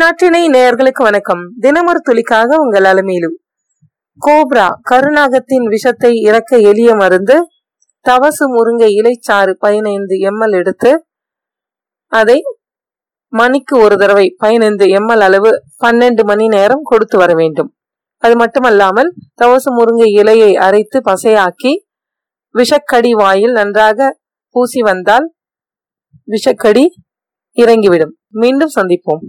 நாட்டினை நேயர்களுக்கு வணக்கம். தினமொரு துளிக்காக உங்கள் அலமையிலும். கோப்ரா கருணாகத்தின் விஷத்தை இறக்க எளிய மருந்து தவசு முருங்கை இலைச்சாறு பதினைந்து எம்எல் எடுத்து அதை மணிக்கு ஒரு தடவை பதினைந்து எம்எல் அளவு பன்னெண்டு மணி நேரம் கொடுத்து வர வேண்டும். அது மட்டுமல்லாமல் தவசு முருங்கை இலையை அரைத்து பசையாக்கி விஷக்கடி வாயில் நன்றாக பூசி வந்தால் விஷக்கடி இறங்கிவிடும். மீண்டும் சந்திப்போம்.